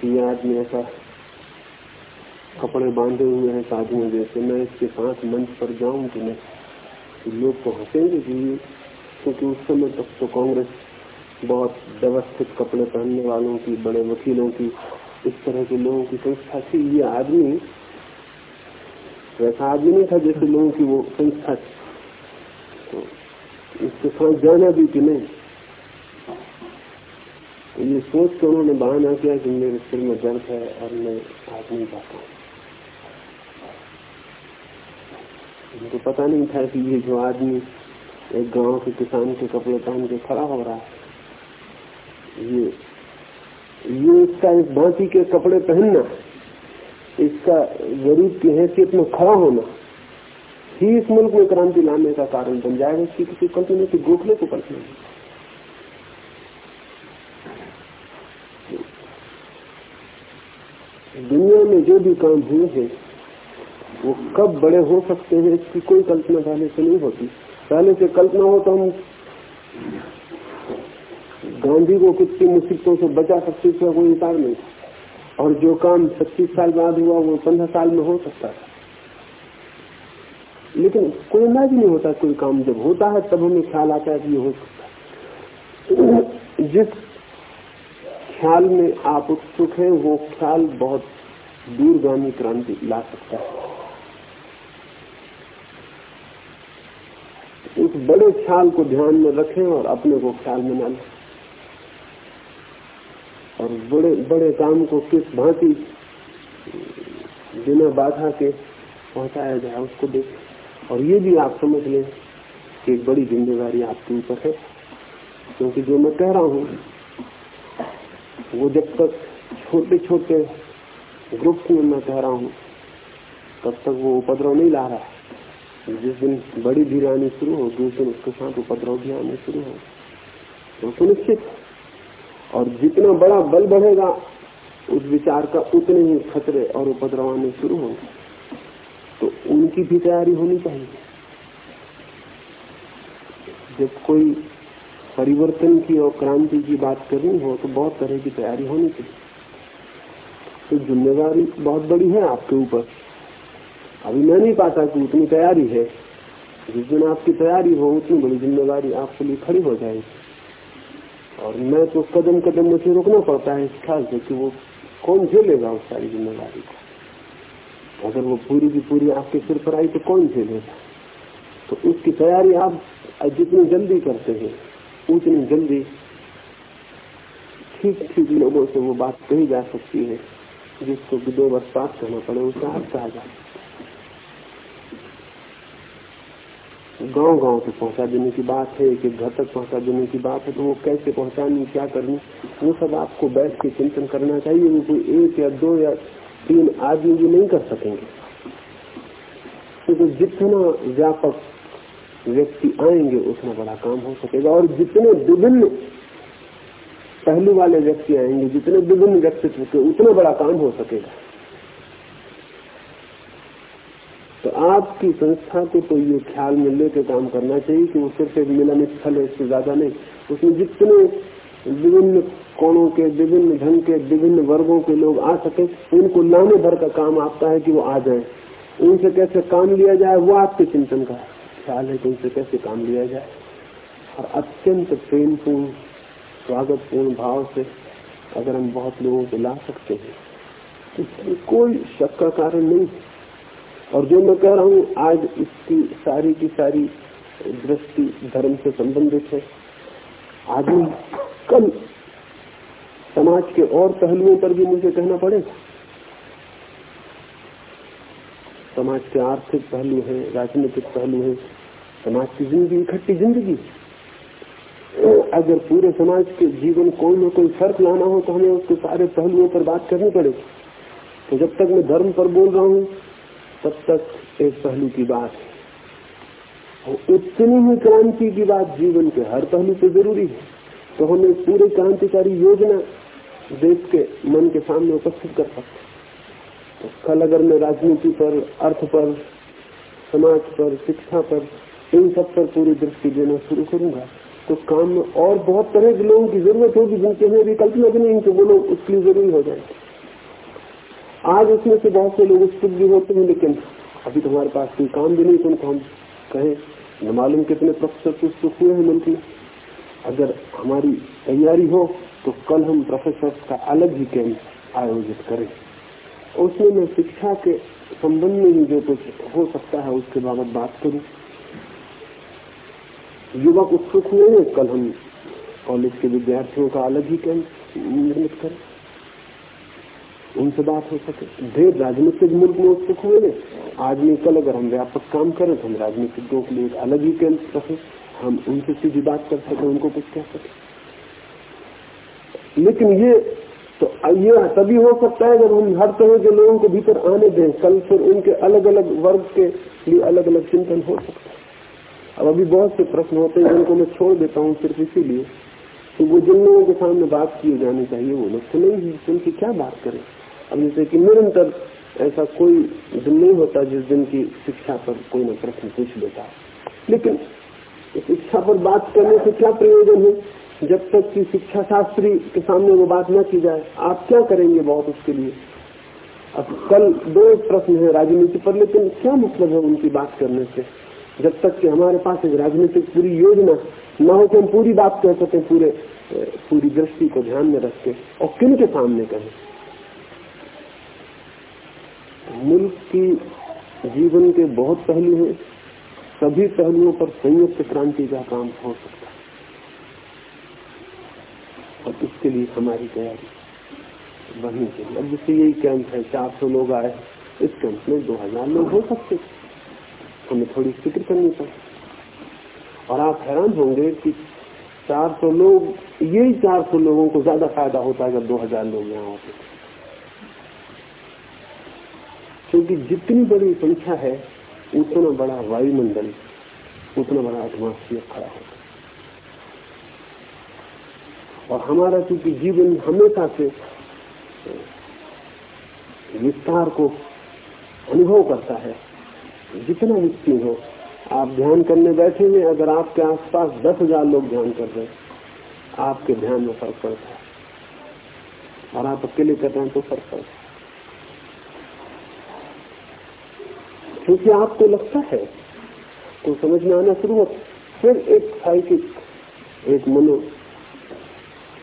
A: कि ये आदमी ऐसा कपड़े बांधे हुए हैं साधुओं जैसे। मैं इसके साथ मंच पर जाऊँ कि नहीं? तो लोग तो हंसेंगे कि क्योंकि उस समय तक तो कांग्रेस बहुत व्यवस्थित कपड़े पहनने वालों की, बड़े वकीलों की, इस तरह के लोगों की संस्था थी। ये आदमी वैसा आदमी नहीं था जैसे लोगों की वो संस्था थी। तो इसके साथ जाना भी कि नहीं? ये सोच के उन्होंने बहाना किया कि मेरे सिर में दर्द है और मैं आज नहीं पाता उनको पता नहीं था कि ये जो आदमी एक गाँव के किसान के कपड़े पहन के खड़ा हो रहा है, ये ये इसका इस भांति के कपड़े पहनना, इसका गरीब की हैसियत में खड़ा होना, ही इस मुल्क में क्रांति लाने का कारण बन जाएगा, इसकी किसी कल्पना की गोखले को कल्पना दुनिया में जो भी काम हुए हैं, वो कब बड़े हो सकते हैं, इसकी कोई कल्पना पहले से नहीं होती। पहले से कल्पना हो तो हम गांधी को कितनी मुसीबतों से बचा सकते इसका कोई हिसाब नहीं। और जो काम पच्चीस साल बाद हुआ, वो पंद्रह साल में हो सकता है। लेकिन कोई अंदाज नहीं होता कोई काम जब होता है, तब हमें ख्याल आता है कि हो सकता है। जिस ख्याल में आप उत्सुक हैं, वो ख्याल बहुत दूरगामी क्रांति ला सकता है। उस बड़े ख्याल को ध्यान में रखें और अपने को ख्याल में न और बड़े बड़े काम को किस भांति बिना बाधा के पहुँचाया जाए, उसको देखें। और ये भी आप समझ लें कि एक बड़ी ज़िम्मेदारी आपके ऊपर है, क्योंकि जो मैं कह रहा हूँ, वो जब तक छोटे छोटे ग्रुप्स में मैं कह रहा हूँ, तब तक वो उपद्रव नहीं ला रहा है। जिस दिन बड़ी भीड़ आनी शुरू होगी उस दिन उसके साथ उपद्रव भी आने शुरू हो। तो सुनिश्चित और जितना बड़ा बल बढ़ेगा, उस विचार का उतने ही खतरे और उपद्रव आने शुरू होंगे। तो उनकी भी तैयारी होनी चाहिए। जब कोई परिवर्तन की और क्रांति की बात करनी हो तो बहुत तरह की तैयारी होनी चाहिए। तो ज़िम्मेदारी बहुत बड़ी है आपके ऊपर। अभी मैं नहीं पाता कि उतनी तैयारी है। जिस दिन आपकी तैयारी हो, उतनी बड़ी ज़िम्मेदारी आपके लिए खड़ी हो जाएगी। और मैं तो कदम कदम मुझे रुकना पड़ता है इस ख्याल से कि वो कौन झेलेगा उस सारी ज़िम्मेदारी को। अगर वो पूरी की पूरी आपके सिर पर आई तो कौन झेलेगा? तो उसकी तैयारी आप जितनी जल्दी करते हैं, उतनी जल्दी ठीक ठीक लोगों से वो बात कही जा सकती है। जिसको दो बाद कहना पड़े उसे हक कहा जाए गाँव गाँव तक पहुँचा देने की बात है कि घर तक पहुँचा देने की बात है तो वो कैसे पहुंचानी क्या करनी वो सब आपको बैठ के चिंतन करना चाहिए वो कोई एक या दो या तीन आदमी भी नहीं कर सकेंगे क्योंकि तो जितना व्यापक व्यक्ति आएँगे उतना बड़ा काम हो सकेगा और जितने विभिन्न पहलू वाले व्यक्ति आएँगे, जितने विभिन्न व्यक्तित्व के, उतना बड़ा काम हो सकेगा। तो आपकी संस्था को तो ये ख्याल में लेकर काम करना चाहिए कि वो सिर्फ़ एक मिलन स्थल है, इससे ज़्यादा नहीं। उसमें जितने विभिन्न कोणों के, विभिन्न ढंग के, विभिन्न वर्गों के लोग आ सके, उनको लाने भर का काम आपका है कि वो आ जाए। उनसे कैसे काम लिया जाए, वो आपके चिंतन का ख्याल है कि उनसे कैसे काम लिया जाए। और अत्यंत प्रेमपूर्ण स्वागतपूर्ण भाव से अगर हम बहुत लोगों को ला सकते हैं तो कोई शक का कारण नहीं और जो मैं कह रहा हूँ, आज इसकी सारी की सारी दृष्टि धर्म से संबंधित है। आदमी कल समाज के और पहलुओं पर भी मुझे कहना पड़ेगा। समाज के आर्थिक पहलू है, राजनीतिक पहलू है, समाज की ज़िंदगी, इकट्ठी ज़िंदगी। अगर पूरे समाज के जीवन कोई न कोई फ़र्क लाना हो तो हमें उसके सारे पहलुओं पर बात करनी पड़ेगी तो जब तक मैं धर्म पर बोल रहा हूँ, तब तक एक पहलू की बात है। और उतनी ही क्रांति की बात जीवन के हर पहलू पे ज़रूरी है। तो हमें पूरी क्रांतिकारी योजना देश के मन के सामने उपस्थित कर सकते तो कल अगर मैं राजनीति पर, अर्थ पर, समाज पर, शिक्षा पर, इन सब पर पूरी दृष्टि देना शुरू करूँगा तो काम में और बहुत तरह के लोगों की ज़रूरत होगी जिनके हमें अभी कल्पना भी नहीं कि वो लोग उसके लिए ज़रूरी हो जाएँगे। आज उसमें से बहुत से लोग उत्सुक भी होते हैं, लेकिन अभी तो हमारे पास कोई काम भी नहीं तो उनको हम कहें? न मालूम कितने प्रतिशत उत्सुक हुए हैं मुल्क में। अगर हमारी तैयारी हो तो कल हम प्रोफेसर का अलग ही कैंप आयोजित करें। उसमें मैं शिक्षा के संबंध में जो कुछ हो सकता है, उसके बाबत बात करूँ। युवक उत्सुक हुए कल हम कॉलेज के विद्यार्थियों का अलग ही कैंप निर्मित करें। उनसे बात हो सके। ढेर राजनीतिक मुल्क में उत्सुक हुए नहीं, कल अगर हम व्यापक काम करें तो हम राजनीतिज्ञों के लिए एक अलग ही कैंप रखें। हम उनसे सीधी बात कर सके, उनको कुछ कह सके। लेकिन ये तो ये तभी हो सकता है जब हम हर तरह के लोगों को भीतर आने दें। कल फिर उनके अलग अलग वर्ग के लिए अलग अलग चिंतन हो सकता है। अब अभी बहुत से प्रश्न होते हैं जिनको मैं छोड़ देता हूँ सिर्फ़ इसीलिए कि वो जिन लोगों के सामने बात किए जानी चाहिए, वो लोग तो नहीं है, उनकी क्या बात करें। अब जैसे कि निरंतर ऐसा कोई दिन नहीं होता जिस दिन की शिक्षा पर कोई न प्रश्न पूछ लेता। लेकिन शिक्षा पर बात करने से क्या प्रयोजन है? जब तक कि शिक्षा शास्त्री के सामने वो बात न की जाए, आप क्या करेंगे बहुत उसके लिए? अब कल दो प्रश्न है राजनीति पर, लेकिन क्या मतलब है उनकी बात करने से? जब तक कि हमारे पास एक राजनीतिक पूरी योजना न हो कि हम पूरी बात कह सकें, पूरे पूरी दृष्टि को ध्यान में रख के और किन के सामने कहें। मुल्क की जीवन के बहुत पहलू हैं। सभी पहलुओं पर संयुक्त क्रांति का काम हो सकता है। और इसके लिए हमारी तैयारी चाहिए। अब जैसे यही कैंप है, चार सौ लोग आए इस कैंप में दो हज़ार लोग हो सकते हमें थोड़ी फ़िक्र करनी पड़े। और आप हैरान होंगे कि चार सौ लोग, यही चार सौ लोगों को ज़्यादा फ़ायदा होता है अगर दो हज़ार लोग यहाँ होते। क्योंकि जितनी बड़ी संख्या है, उतना बड़ा वायुमंडल, उतना बड़ा एटमोस्फियर खड़ा होगा और हमारा क्योंकि जीवन हमेशा से विस्तार को अनुभव करता है जितना विस्तीर्ण हो, आप ध्यान करने बैठे हैं अगर आपके आसपास दस हज़ार लोग ध्यान कर रहे हैं, आपके ध्यान में फ़र्क पड़ता है। और आप अकेले कर रहे हैं तो फ़र्क पड़ता है। क्योंकि आपको लगता है तो समझ में आना शुरू होता फिर एक साइकिक एक मनो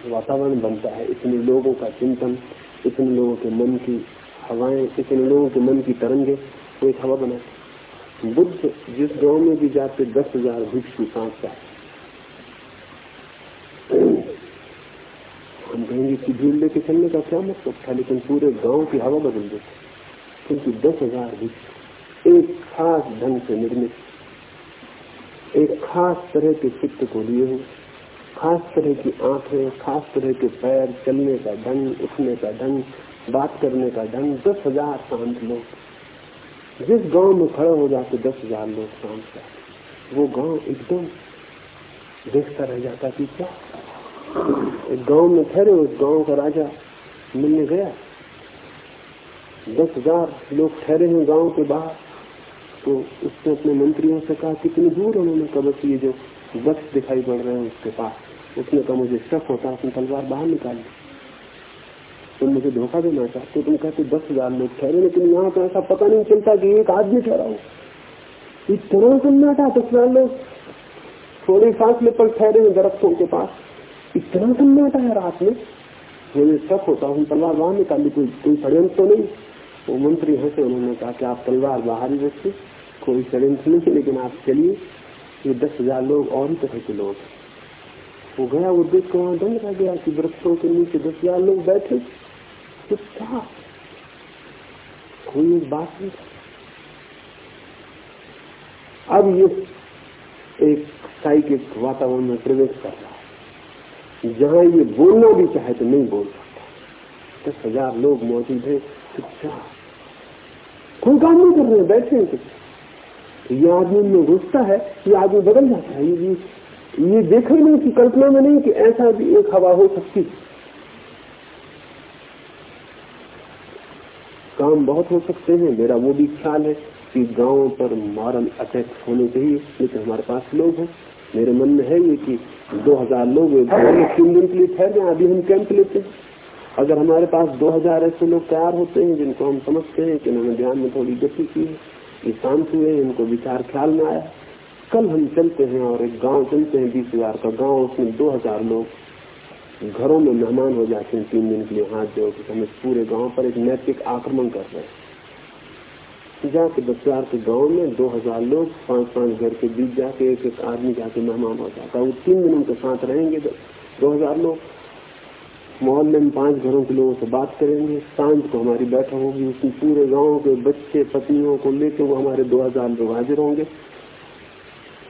A: वातावरण बनता है। इतने लोगों का चिंतन, इतने लोगों के मन की हवाएँ, इतने लोगों के मन की तरंगे, वो एक हवा बनाते बुद्ध जिस गाँव में भी जाते, दस हज़ार भिक्षु सांस का हम कहेंगे कि भीड़ लेके चलने का क्या मतलब था, लेकिन पूरे गाँव की हवा बदल देते। क्योंकि दस हज़ार भिक्षु एक खास ढंग से निर्मित, एक खास तरह के चित्त को लिए हुए, खास तरह की आँखें, खास तरह के पैर, चलने का ढंग, उठने का ढंग, बात करने का ढंग, दस हज़ार शांत लोग। जिस गाँव में खड़े हो जाते दस हज़ार लोग शांत जाते वो गाँव एकदम देखता रह जाता कि क्या? एक गाँव में ठहरे उस गाँव का राजा मिलने गया। दस हज़ार लोग ठहरे हैं गाँव के बाहर। तो उसने अपने मंत्रियों से कहा, कितनी दूर उन्होंने कहा, बस ये जो वक्स दिखाई पड़ रहे हैं उसके पास। उसने कहा, मुझे शक होता अपनी तलवार बाहर निकाल तुम मुझे धोखा देना चाहते तुम कहते दस हज़ार लोग ठहरे, लेकिन यहाँ तो ऐसा पता नहीं चलता कि एक आदमी ठहरा हो। इतना सन्नाटा दस हज़ार लोग। थोड़े फासले पर ठहरे हैं दरख्तों के पास। इतना सन्नाटा है रात में। मुझे शक होता हूँ, तलवार बाहर निकाली कोई कोई षड्यंत्र तो नहीं। वो मंत्री हंसे उन्होंने कहा कि आप तलवार बाहर ही रखिए, कोई षडयंत्र नहीं, लेकिन आप चलिए। ये दस हज़ार लोग और ही तरह के लोग वो गया, वो देख कर वहाँ दंग रह गया कि वृक्षों के नीचे दस हज़ार लोग बैठे। तो क्या कोई एक बात नहीं अब ये एक साइकिक वातावरण में प्रवेश कर रहा है। जहाँ ये बोलना भी चाहे तो नहीं बोल सकता। दस हज़ार लोग मौजूद है चुपचाप कोई काम नहीं कर रहे बैठे हैं ये आदमी में घुसता है, ये आदमी बदल जाता है। ये ये देखा ही नहीं कि कल्पना में नहीं कि ऐसा भी एक हवा हो सकती। काम बहुत हो सकते हैं, मेरा वो भी ख्याल है कि गाँवों पर मॉरल अटैक होने चाहिए, लेकिन हमारे पास लोग हैं। मेरे मन में है ये कि 2000 लोग तीन दिन के लिए ठहर जाए, अभी हम कैंप लेते हैं। अगर हमारे पास 2000 ऐसे लोग तैयार होते हैं जिनको हम समझते हैं कि उन्होंने ध्यान में थोड़ी गति की है, ये शांत हुए इनको विचार ख्याल में आया। कल हम चलते हैं और एक गाँव चलते हैं, बीस हज़ार का गाँव, उसमें दो हज़ार लोग। घरों में मेहमान हो जाते हैं तीन दिन के लिए, हाथ जोड़ के हम इस पूरे गाँव पर एक नैतिक आक्रमण कर रहे हैं। जाके हज़ार के गाँव में दो हज़ार लोग, पाँच पाँच घर के बीच जाके एक एक आदमी जाके मेहमान हो जाता है। वो तीन दिन उनके साथ रहेंगे दो हज़ार लोग। मोहल्ले में पाँच घरों के लोगों से बात करेंगे। साँझ को हमारी बैठक होगी, उसमें पूरे गाँव के बच्चे, पत्नियों को लेकर वो हमारे दो हज़ार लोग हाजिर होंगे।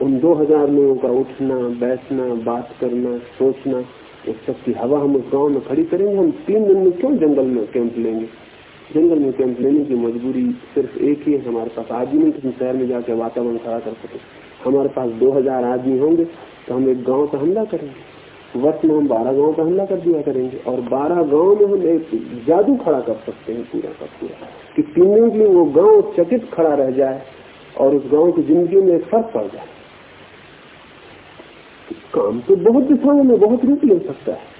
A: उन दो हज़ार लोगों का उठना, बैठना, बात करना, सोचना उस सब की हवा हम उस गाँव में खड़ी करेंगे। हम तीन दिन में क्यों जंगल में कैंप लेंगे? जंगल में कैंप लेने की मजबूरी सिर्फ़ एक ही है, हमारे पास आदमी नहीं किसी शहर में जाके वातावरण खड़ा कर सके। हमारे पास दो हज़ार आदमी होंगे तो हम एक गाँव का हमला करेंगे। वर्ष में हम बारह गाँव का हमला कर दिया करेंगे, और बारह गाँव में हम एक जादू खड़ा कर सकते हैं पूरा का पूरा। कि तीन दिन के लिए वो गाँव चकित खड़ा रह जाए, और उस गाँव की ज़िंदगी में एक फ़र्क पड़ जाए। काम तो बहुत दिशाओं में, बहुत रूप ले सकता है।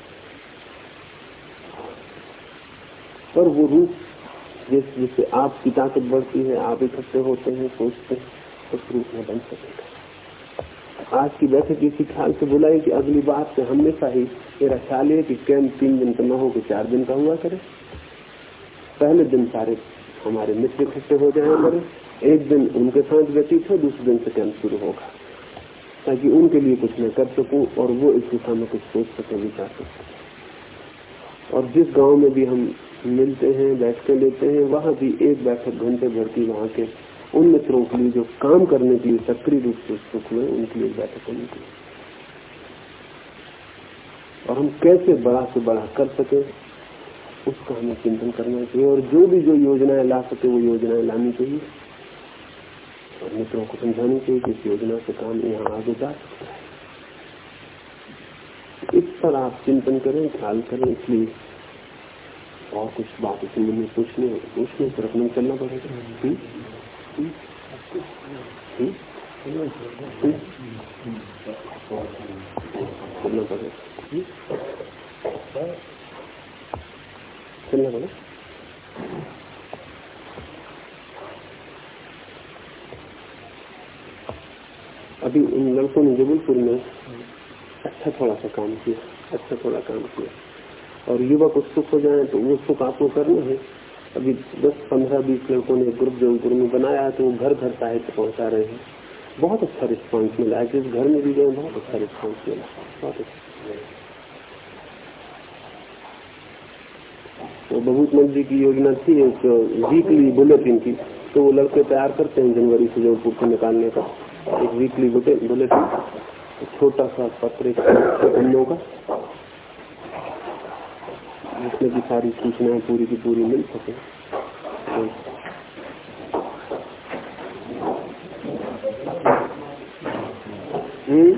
A: पर वो रूप जिस, जिससे आपकी ताकत बढ़ती है, आप इकट्ठे होते हैं, सोचते हैं, उस रूप में बन सकेगा। आज की बैठक इसी ख्याल से बुलाई कि अगली बात से हमेशा ही मेरा ख्याल है कि कैंप तीन दिन का न हो कि चार दिन का हुआ करे। पहले दिन सारे हमारे मित्र इकट्ठे हो जाए करे एक दिन उनके साथ व्यतीत हो, दूसरे दिन से कैंप शुरू होगा। ताकि उनके लिए कुछ मैं कर सकूँ और वो इस दिशा में कुछ सोच सके विचार सके और जिस गाँव में भी हम मिलते हैं, बैठते लेते हैं, वहाँ भी एक बैठक घंटे भर की वहाँ के उन मित्रों के लिए जो काम करने के लिए सक्रिय रूप से उत्सुक हुए, उनके लिए बैठक होनी चाहिए। और हम कैसे बड़ा से बड़ा कर सके, उसका हमें चिंतन करना चाहिए। और जो भी जो योजनाएँ ला सके, वो योजनाएँ लानी चाहिए। और मित्रों को समझानी चाहिए कि इस योजना से काम यहाँ आगे जा सकता है। इस पर आप चिंतन करें, ख्याल करें, इसलिए और कुछ बात इस में पूछने पूछने तरफ़ नहीं चलना पड़ेगा। करना पड़ेगा। चलना पड़ेगा। अभी उन लड़कों ने जबलपुर में अच्छा थोड़ा सा काम किया अच्छा थोड़ा काम किया। और युवक उत्सुक हो जाए तो वो आपको करना है। अभी दस पंद्रह बीस लड़कों ने ग्रुप जबलपुर में बनाया तो वो घर घर साहित्य पहुँचा रहे हैं। बहुत अच्छा रिस्पांस मिला है जिस घर में भी गए बहुत अच्छा रिस्पॉन्स मिला बहुत अच्छा। वो बहुत मंत्री की योजना थी, एक वीकली बुलेटिन की तो वो लड़के तैयार करते हैं जनवरी से जबलपुर को निकालने का। एक वीकली बुलेटिन छोटा सा पत्र का, जिसमें की सारी सूचनाएँ पूरी की पूरी मिल सके हम्म?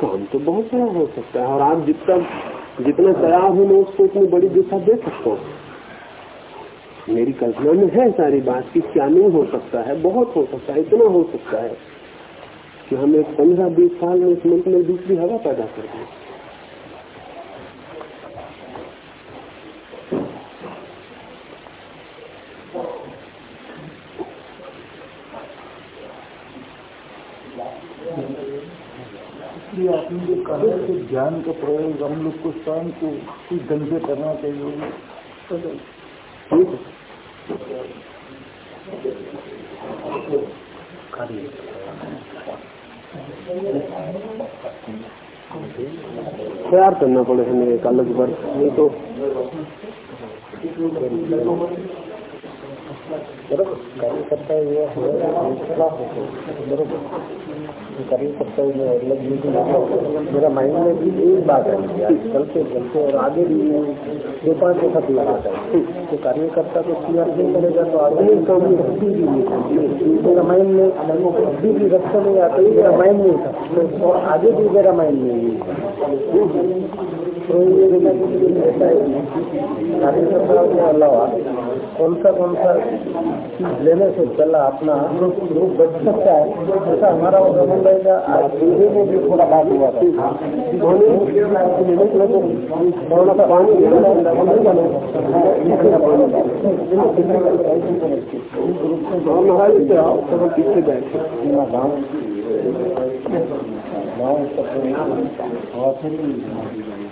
A: काम तो बहुत बड़ा हो सकता है, और आप जितना जितना तैयार हूँ मैं उसको इतनी बड़ी दिशा दे सकता हूँ मेरी कल्पना में है सारी बात की क्या नहीं हो सकता है, बहुत हो सकता है, इतना हो सकता है कि हम एक पंद्रह बीस साल में इस मुल्क में दूसरी हवा पैदा कर दें।
B: आपने कहा ज्ञान का प्रयोग हम लोग को स्वयं को से करना चाहिए।
A: तैयार करना पड़ेगा मेरे एक अलग वर्ष नहीं तो
B: करता है ये कार्य करता है अलग मेरा माइंड में भी एक बात है चलते चलते और आगे भी दो पाँच वक्त लगाता है। तो कार्यकर्ता को क्लियर नहीं करेगा तो आगे कभी अभी भी मेरा माइंड में अभी भी रक्षा नहीं आता मेरा माइंड नहीं था। और आगे भी मेरा माइंड नहीं तो ये कार्यकर्ता के अलावा कौन सा कौन सा चीज़ लेने से चला अपना रूप बच सकता है। ऐसा हमारा उदाहरण रहेगा आज दूसरे में भी थोड़ा बात हुआ था।
A: पीछे बैठे।
B: गाँव और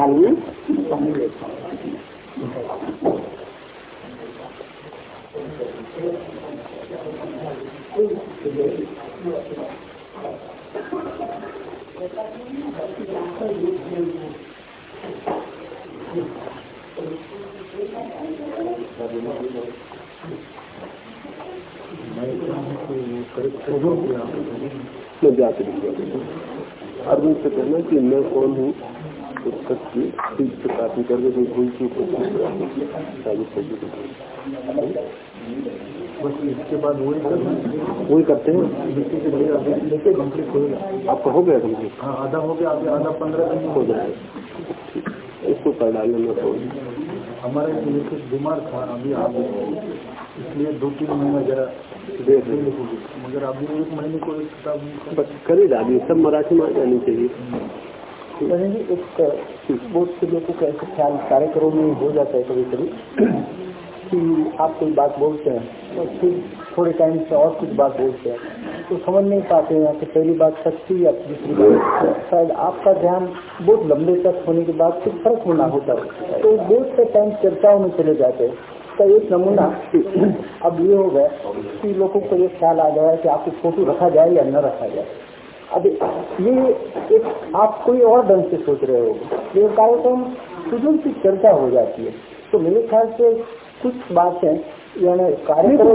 C: Tapi.
A: मैं अर्जुन से कहना कि मैं कौन हूँ पुस्तक की ठीक से काफ़ी
B: इसके बाद वही
A: वही करते हैं आपका हो गया
B: हाँ आधा हो गया आधा पंद्रह दिन
A: हो जाएगा इसको कर डालने में तो
B: हमारे लिए कुछ बीमार था अभी आ गए इसलिए दो तीन महीना जरा मगर अभी एक महीने को एक किताब
A: बस कर डालिए सब मराठी में आ जानी चाहिए।
C: एक बहुत से लोगों का ऐसे ख्याल कार्यक्रम में हो जाता है कभी कभी कि आप कोई बात बोलते हैं और फिर थोड़े टाइम से और कुछ बात बोलते हैं। तो समझ नहीं पाते हैं, कि पहली बात सच्ची या दूसरी बात शायद आपका ध्यान बहुत लंबे तक होने के बाद कुछ फ़र्क होना होता है। तो बहुत से टाइम चर्चाओं में चले जाते हैं। का एक नमूना, <clears throat> अब ये हो गया कि लोगों को ये ख्याल आ गया कि आपको फ़ोटो रखा जाए या न रखा जाए। अब ये एक, आप कोई और ढंग से सोच रहे हो ये कार्यक्रम सुजन की चर्चा हो जाती है। तो मेरे ख्याल से कुछ बातें यानी कार्यक्रम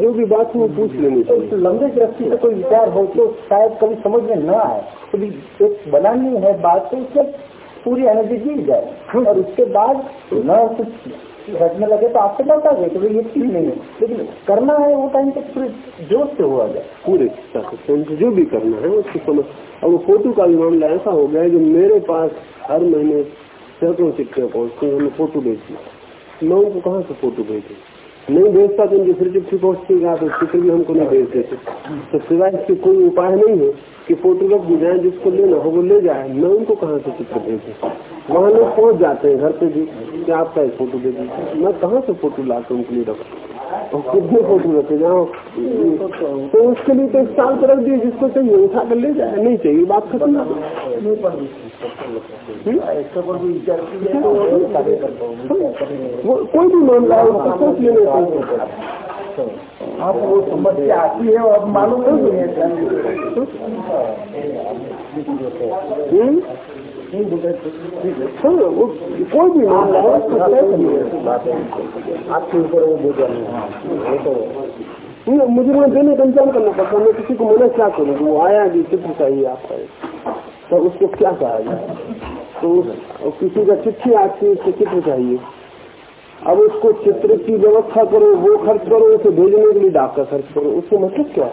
A: जो भी बात है पूछ लेनी चाहिए।
C: तो लंबे दृष्टि से कोई विचार हो तो शायद कभी समझ में न आए। कभी एक बनानी है बात तो उससे पूरी एनर्जी गिर जाए। और उसके बाद न कुछ घटने लगे तो आपसे बता गए तो ये चीज़ नहीं है। लेकिन करना है वो टाइम तक पूरे जोश से हुआ जाए।
A: पूरे जो भी करना है उसकी समझ। और वो फ़ोटो का भी मामला ऐसा हो गया है जो मेरे पास हर महीने सैकड़ों चिट्ठियाँ पहुँचती हैं फ़ोटो भेजती मैं को कहाँ से फ़ोटो भेजे? नहीं भेजता तो उनकी फिर चिट्ठी पहुँचती तो चित्र भी हमको नहीं भेज देते। तो सिवाय इसके कोई उपाय नहीं है कि फ़ोटो रख दी जाए, जिसको लेना हो, वो ले जाए। मैं उनको कहाँ से चित्र भेजू? वहाँ लोग पहुँच जाते हैं घर पे भी कि आपका फ़ोटो भेज? मैं कहाँ से फ़ोटो ला उनके लिए रखू? और कितने फ़ोटो रखे जाओ। तो उसके लिए तो एक साल पर रख दिए जिसको चाहिए उठा कर ले जाए। नहीं चाहिए बात खत्म वो कोई भी मामला है उसको सोच लेने
C: आप वो समस्या आती है और मालूम नहीं है।
A: कोई भी मामला है
C: आपके ऊपर वो बोझ नहीं
A: मुझे मैं देने का इंतज़ाम करना पड़ता मैं किसी को मना क्या करूँ वो आया जी चित्र चाहिए आपका तो उसको क्या कहा जाए तो किसी का चिट्ठी आती है उसको चित्र चाहिए अब उसको चित्र की व्यवस्था करो वो खर्च करो उसे भेजने के लिए डाक का खर्च करो। उसको मतलब क्या है?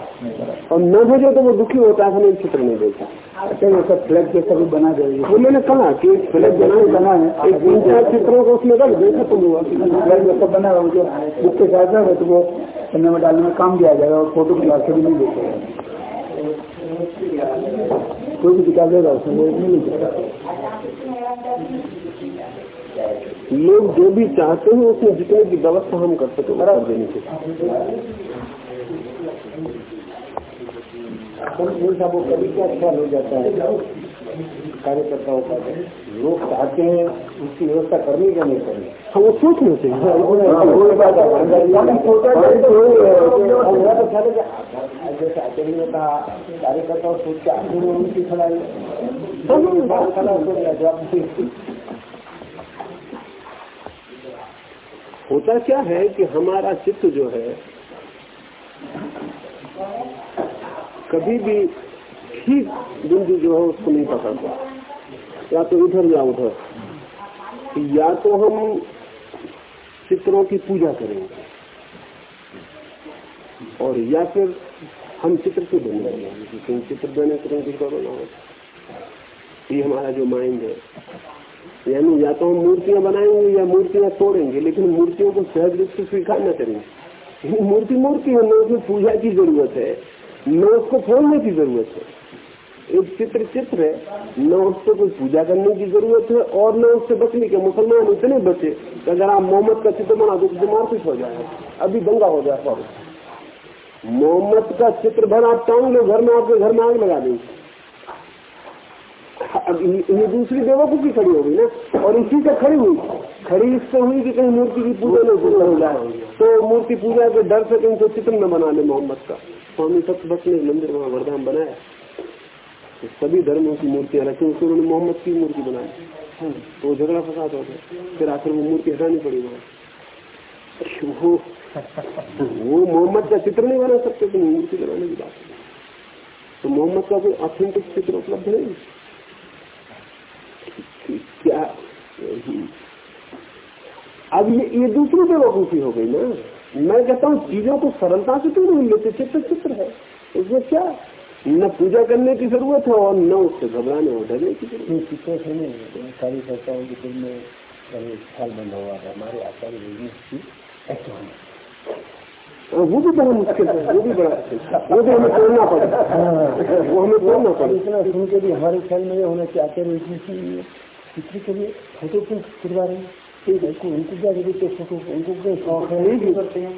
A: और न भेजो तो वो दुखी होता है हमें चित्र नहीं भेजा
C: अच्छा वो सब फ्लैग जैसा भी बना देंगे
A: वो मैंने कहा कि फ्लैग बना
C: बना है
A: एक तीन चार चित्रों को उसमें रख दे खत्म हुआ।
C: फ्लैग जैसा बना है जो बुक के साथ है तो वो पन्ने में डालने में काम दिया जाएगा और फ़ोटो की से भी नहीं देखेगा कोई भी दिखा देगा उसमें नहीं
A: लोग जो भी चाहते हैं उसमें जितने की व्यवस्था हम कर सके कर देनी
C: चाहिए। वो कभी क्या ख्याल हो जाता है? कार्यकर्ताओं का लोग चाहते हैं उसकी व्यवस्था करनी क्या नहीं करनी
A: हम वो सोचना चाहिए।
C: जैसे आचार्य ने कहा कार्यकर्ता सोच के आखिर में उनकी खड़ाई
A: होता क्या है कि हमारा चित्त जो है, कभी भी ठीक बिंदु जो है उसको नहीं पकड़ता। या तो इधर या उधर। या तो हम चित्रों की पूजा करेंगे। और या फिर हम चित्र से बने रहेंगे। चित्र बने तुरंत बना ये हमारा जो माइंड है। यानी या तो हम मूर्तियाँ बनाएँगे या मूर्तियाँ तोड़ेंगे, लेकिन मूर्तियों को सहज रूप से स्वीकार न करेंगे। मूर्ति मूर्ति है न उसमें पूजा की ज़रूरत है, न उसको फोड़ने की ज़रूरत है। एक चित्र चित्र है, न उससे कोई पूजा करने की ज़रूरत है और न उससे बचने के, मुसलमान इतने बचे कि अगर आप मोहम्मद का चित्र बना दो तो बीमार कुछ हो जाएगा, अभी दंगा हो जाए मोहम्मद का चित्र आप टांग लो घर में आपके घर में आग लगा देंगे। अब ये दूसरी बेवकूफ़ी खड़ी हो गई ना? और इसी से खड़ी हुई। खड़ी इससे हुई कि कहीं मूर्ति की पूजा न पूजा हो जाए तो मूर्ति पूजा के डर से कहीं को चित्र न बना ले मोहम्मद का। स्वामी सत्य भक्त ने मंदिर वहाँ वरदान बनाया। तो सभी धर्मों की मूर्तियाँ रखी उसको उन्होंने मोहम्मद की मूर्ति बनाई। तो झगड़ा फसाद हो गया। फिर आखिर वो मूर्ति हटानी पड़ी वहाँ। वो वो मोहम्मद का चित्र नहीं बना सकते तो मूर्ति बनाने की बात तो मोहम्मद का कोई ऑथेंटिक चित्र उपलब्ध नहीं क्या? अब ये ये दूसरी बेवकूफ़ी हो गई ना। मैं कहता हूँ, चीज़ों को सरलता से क्यों नहीं लेते? चित्र चित्र है। उसमें क्या? न पूजा करने की ज़रूरत है और न उससे घबराने और डरने की ज़रूरत
C: है। हमारे आचार्य
A: वो भी बड़ा मुश्किल है वो भी बड़ा वो भी हमें तोड़ना पड़ेगा वो हमें तोड़ना पड़ेगा
C: इतना सुन के भी हमारे ख्याल में ये होना चाहिए आचार्य किसी के लिए फ़ोटो क्यों खुदवा रहे हैं? उनको क्या ज़रूरत है फ़ोटो उनको क्या शौक है? करते हैं।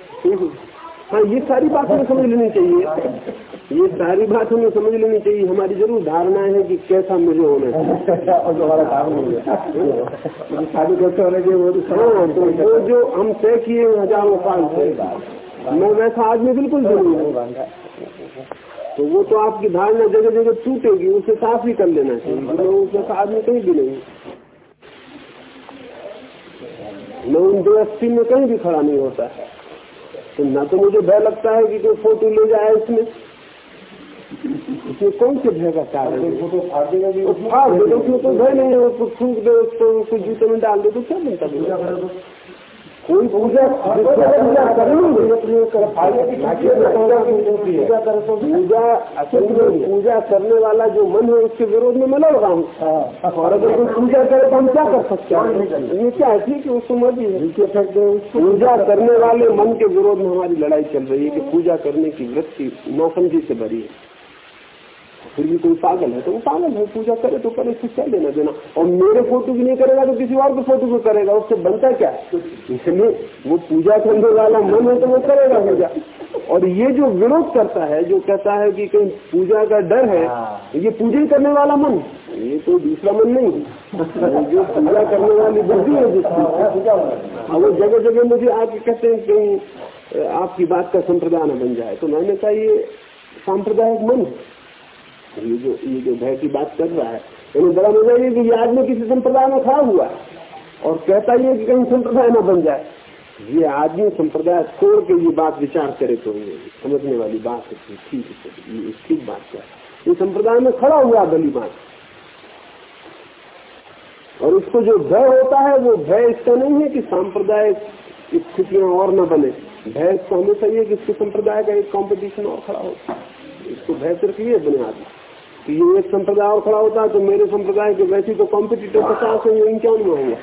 A: हाँ ये सारी बात हमें समझ लेनी चाहिए। ये सारी बात हमें समझ लेनी चाहिए। हमारी ज़रूर धारणा है कि कैसा मुझे होना चाहिए।
C: और हमारा काम हो गया। शादी कैसे होने चाहिए तो
A: हाँ तो वो जो हम तय किए हज़ारों साल से। मैं वैसा आदमी बिल्कुल ज़रूर है। तो वो तो आपकी धारणा जगह जगह टूटेगी उसे साफ़ ही कर लेना चाहिए। मैं उस आदमी कहीं भी नहीं मैं उन दो अस्सी में कहीं भी खड़ा नहीं होता। है तो ना तो मुझे भय लगता है कि कोई फ़ोटो ले जाए इसमें। इसमें कौन से भय का कारण
B: फ़ोटो फाड़ देगा
A: फाड़ दे उसमें तो भय नहीं है। उसको फूक दो उसको कुछ जूते में डाल दे तो क्या बनता है? कोई पूजा पूजा पूजा करे? तो पूजा पूजा करने वाला जो मन है उसके विरोध में मैं लड़ रहा हूँ। और अगर कोई पूजा करे तो हम क्या कर सकते हैं? ये क्या है ठीक है उसको मर्ज़ी है। पूजा करने वाले मन के विरोध में हमारी लड़ाई चल रही है कि पूजा करने की वृत्ति नासमझी से भरी है। फिर भी कोई पागल है तो वो पागल है पूजा करे तो करे इससे क्या लेना देना? और मेरे फ़ोटो की नहीं करेगा तो किसी और के फ़ोटो को करेगा उससे बनता क्या? इसलिए वो पूजा करने वाला मन है तो वो करेगा पूजा। और ये जो विरोध करता है जो कहता है कि कहीं पूजा का डर है ये पूजा ही करने वाला मन ये तो दूसरा मन नहीं जो पूजा करने वाली बुद्धि है जिसकी वो जगह जगह मुझे आके कहते हैं कहीं आपकी बात का संप्रदाय न बन जाए। तो मैंने कहा ये सांप्रदायिक मन है। ये जो ये जो भय की बात कर रहा है इन्हें बड़ा मज़ा ये कि ये आदमी किसी संप्रदाय में खड़ा हुआ है और कहता ही है कि कहीं संप्रदाय न बन जाए। ये आदमी संप्रदाय छोड़ के ये बात विचार करे तो ये समझने वाली बात है ठीक है ठीक बात क्या ये संप्रदाय में खड़ा हुआ भली बात। और उसको जो भय होता है, वो भय इसका नहीं है कि सांप्रदायिक स्थितियाँ और न बने। भय इसको हमेशा ये कि इसके संप्रदाय का एक कंपटीशन और खड़ा है। इसको भय सिर्फ़ ये बुनियादी कि ये एक संप्रदाय और खड़ा होता है तो मेरे संप्रदाय के वैसे तो कॉम्पिटिटर पचास है ये क्यों नहीं होंगे।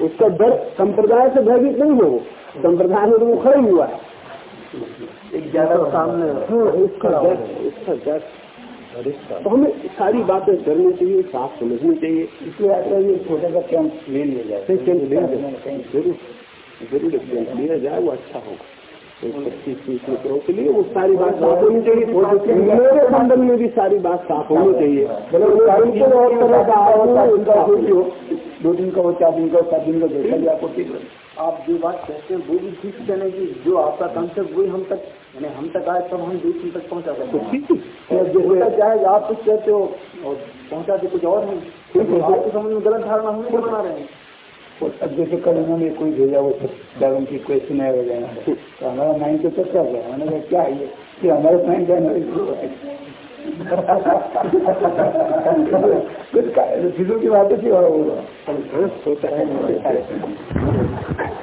A: उसका डर संप्रदाय से भयभीत नहीं हो संप्रदाय में तो वो खड़े हुआ है।
B: सामने
A: हाँ। डर तो हमें सारी बातें करनी चाहिए साफ़ समझनी चाहिए।
B: इसलिए आता है ये छोटे का कैंप ले लिया जाए
A: कैंप ले ज़रूर ज़रूर कैंप लिया जाए वो अच्छा होगा। वो सारी बात साफ़ होनी चाहिए मेरे संबंध में भी सारी बात साफ़ होनी चाहिए
B: दो दिन का हो चार दिन का सात दिन का जैसा भी आपको ठीक आप जो बात कहते हैं वो भी ठीक कहने की जो आपका कंसेप्ट वही हम तक यानी हम तक आए तब हम दूसरे तक पहुँचा सकते हैं होता चाहे आप कुछ कहते हो और पहुंचाते कुछ और नहीं समझ में गलत धारणा हम बना रहे हैं अब जैसे कल उन्होंने कोई भेजा वो सेवन की क्वेश्चन है वगैरह तो हमारा माइंड तो चर्चा गया मैंने कहा क्या है कि हमारे माइंड कुछ चीज़ों की बात थी और
A: होता है। <laughs> <laughs>